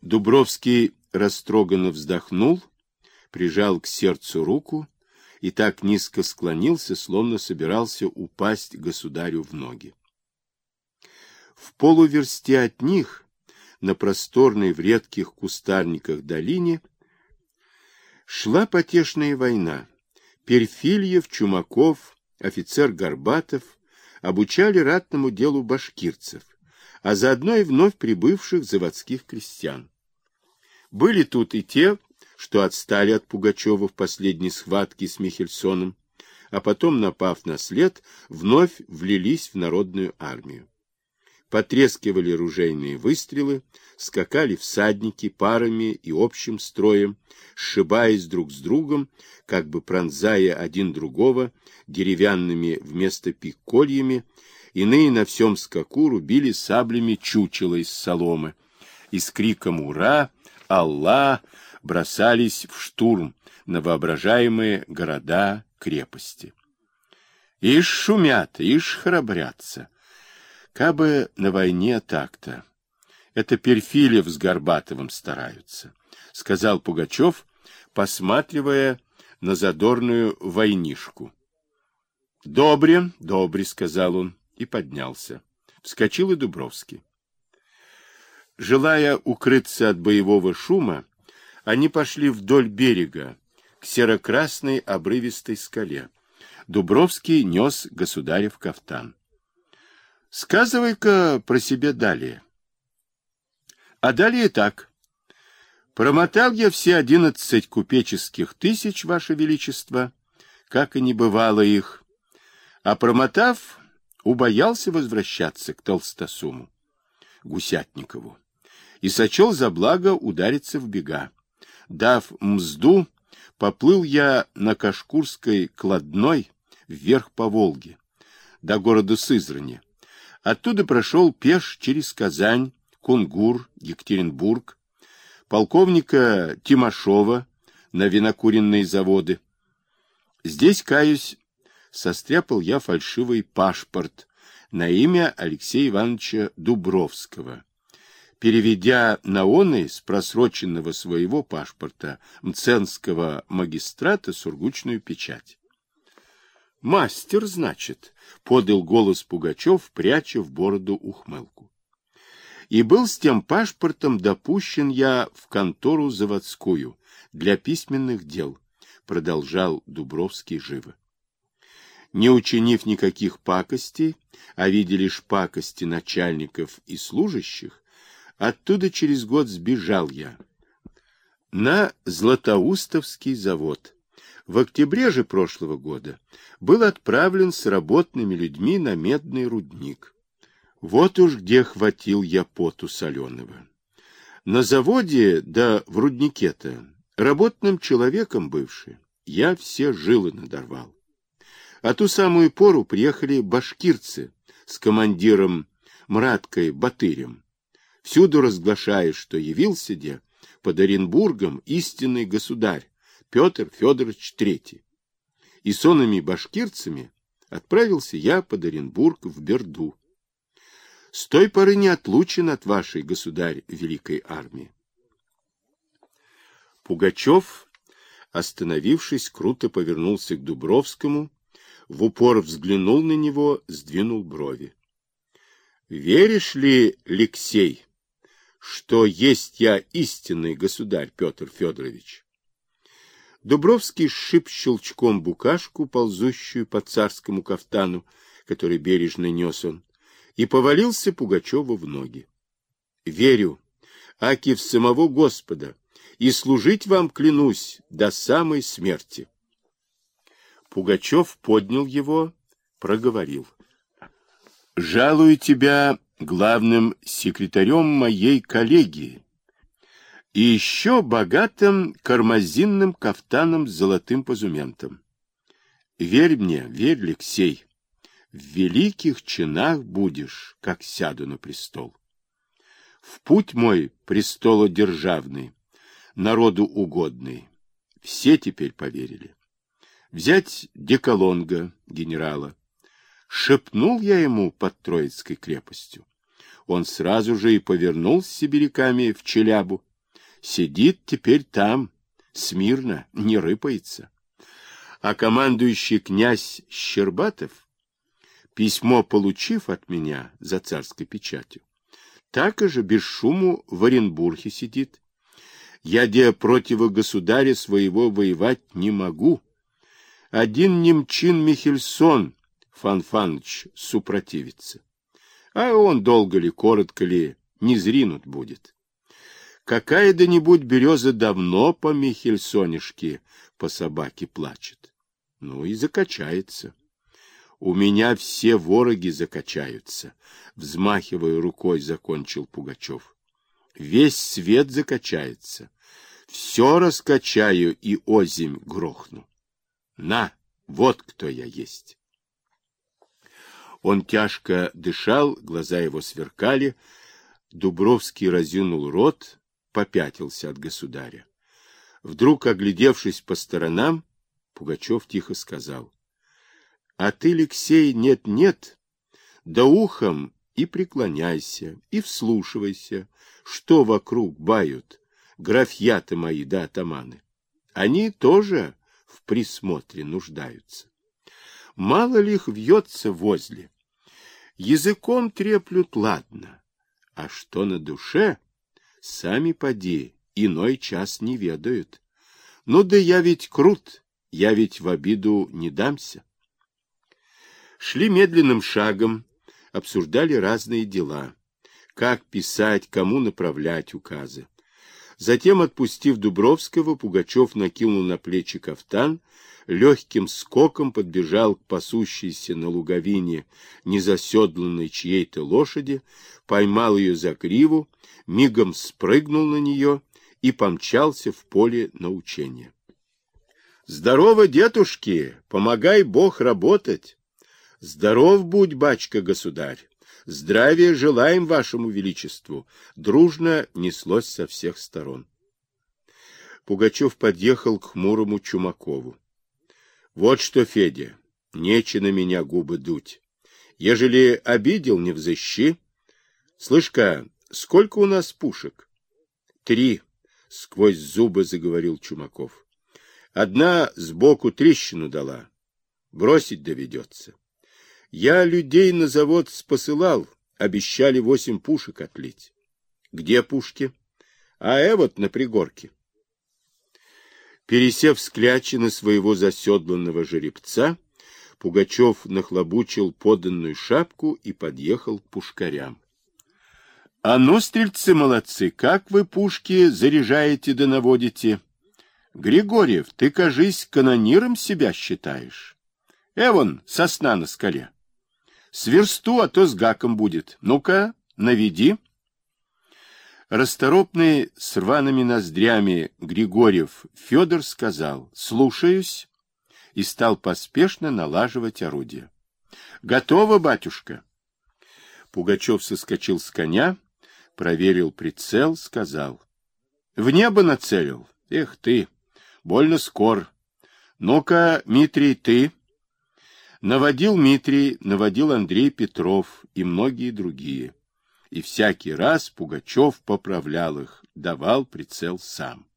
Дубровский растроганно вздохнул, прижал к сердцу руку и так низко склонился, словно собирался упасть государю в ноги. В полуверсте от них, на просторной в редких кустарниках долине, шла потешная война. Перфильев, Чумаков, офицер Горбатов обучали ратному делу башкирцев, а заодно и вновь прибывших заводских крестьян. Были тут и те, что отстали от Пугачева в последней схватке с Михельсоном, а потом, напав на след, вновь влились в народную армию. Потрескивали ружейные выстрелы, скакали всадники парами и общим строем, сшибаясь друг с другом, как бы пронзая один другого деревянными вместо пик кольями, иные на всем скаку рубили саблями чучело из соломы, и с криком «Ура!» «Аллах!» бросались в штурм на воображаемые города, крепости. Ишь шумят, ишь храбрятся. Кабы на войне так-то. Это Перфилев с Горбатовым стараются, — сказал Пугачев, посматривая на задорную войнишку. — Добре, добре, — сказал он и поднялся. Вскочил и Дубровский. Желая укрыться от боевого шума, они пошли вдоль берега, к серо-красной обрывистой скале. Дубровский нес государев кафтан. Сказывай-ка про себя далее. А далее так. Промотал я все одиннадцать купеческих тысяч, Ваше Величество, как и не бывало их, а промотав, убоялся возвращаться к Толстосуму, Гусятникову, и сочел за благо удариться в бега. Дав мзду, поплыл я на Кашкурской кладной вверх по Волге, до города Сызрани, Оттуда прошел пеш через Казань, Кунгур, Екатеринбург, полковника Тимошова на винокуренные заводы. Здесь, каюсь, состряпал я фальшивый паспорт на имя Алексея Ивановича Дубровского, переведя на оный с просроченного своего паспорта мценского магистрата сургучную печать. Мастер, значит, подал голос Пугачев, пряча в бороду ухмылку. И был с тем паспортом допущен я в контору заводскую для письменных дел, продолжал Дубровский живо. Не учинив никаких пакостей, а видя лишь пакости начальников и служащих, оттуда через год сбежал я на Златоустовский завод в октябре же прошлого года был отправлен с работными людьми на медный рудник. Вот уж где хватил я поту соленого. На заводе, да в руднике-то, работным человеком бывший, я все жилы надорвал. А ту самую пору приехали башкирцы с командиром Мраткой Батырем, всюду разглашая, что явился где под Оренбургом истинный государь, Петр Федорович III. И сонными башкирцами отправился я под Оренбург в Берду. С той поры не отлучен от вашей, государь, великой армии. Пугачев, остановившись, круто повернулся к Дубровскому, в упор взглянул на него, сдвинул брови. — Веришь ли, Алексей, что есть я истинный государь Петр Федорович? Дубровский сшиб щелчком букашку, ползущую по царскому кафтану, который бережно нес он, и повалился Пугачеву в ноги. Верю, аки в самого Господа, и служить вам клянусь до самой смерти. Пугачев поднял его, проговорил. Жалую тебя главным секретарем моей коллегии, и еще богатым кармазинным кафтаном с золотым позументом. Верь мне, верь, Алексей, в великих чинах будешь, как сяду на престол. В путь мой престолодержавный, народу угодный, все теперь поверили. Взять Деколонга, генерала. Шепнул я ему под Троицкой крепостью. Он сразу же и повернул с сибиряками в Челябу, Сидит теперь там, смирно, не рыпается. А командующий князь Щербатов, письмо получив от меня за царской печатью, так же без шуму в Оренбурге сидит. Я где против государя своего воевать не могу. Один немчин Михельсон, Фанфаныч, супротивится. А он долго ли, коротко ли, не зринут будет. Какая да-нибудь береза давно по Михельсонишке по собаке плачет. Ну и закачается. У меня все вороги закачаются, взмахивая рукой, закончил Пугачев. Весь свет закачается. Все раскачаю и озимь грохну. На, вот кто я есть. Он тяжко дышал, глаза его сверкали. Дубровский разинул рот, попятился от государя. Вдруг, оглядевшись по сторонам, Пугачев тихо сказал. — А ты, Алексей, нет-нет, да ухом и преклоняйся, и вслушивайся, что вокруг бают графья-то мои да атаманы. Они тоже в присмотре нуждаются. Мало ли их вьется возле. Языком треплют, ладно, а что на душе, сами поди, иной час не ведают. Ну да я ведь крут, я ведь в обиду не дамся. Шли медленным шагом, обсуждали разные дела, как писать, кому направлять указы. Затем, отпустив Дубровского, Пугачев накинул на плечи кафтан, легким скоком подбежал к пасущейся на луговине незаседланной чьей-то лошади, поймал ее за криву, мигом спрыгнул на нее и помчался в поле на учение. «Здорово, дедушки! Помогай Бог работать!» Здоров будь, бачка-государь! Здравия желаем вашему величеству! Дружно неслось со всех сторон. Пугачев подъехал к хмурому Чумакову. — Вот что, Федя, нече на меня губы дуть. Ежели обидел, не взыщи. Слышь-ка, сколько у нас пушек? — Три, — сквозь зубы заговорил Чумаков. — Одна сбоку трещину дала. Бросить доведется. Я людей на завод посылал, обещали восемь пушек отлить. Где пушки? А э вот на пригорке. Пересев с клячи на своего заседланного жеребца, Пугачев нахлобучил поданную шапку и подъехал к пушкарям. — А ну, стрельцы молодцы, как вы пушки заряжаете да наводите? Григорьев, ты, кажись, канониром себя считаешь. Эвон, сосна на скале. Сверсту, а то с гаком будет. Ну-ка, наведи. Расторопный с рваными ноздрями Григорьев Федор сказал «Слушаюсь» и стал поспешно налаживать орудие. «Готово, батюшка!» Пугачев соскочил с коня, проверил прицел, сказал. «В небо нацелил? Эх ты! Больно скор! Ну-ка, Митрий, ты!» Наводил Митрий, наводил Андрей Петров и многие другие. И всякий раз Пугачев поправлял их, давал прицел сам.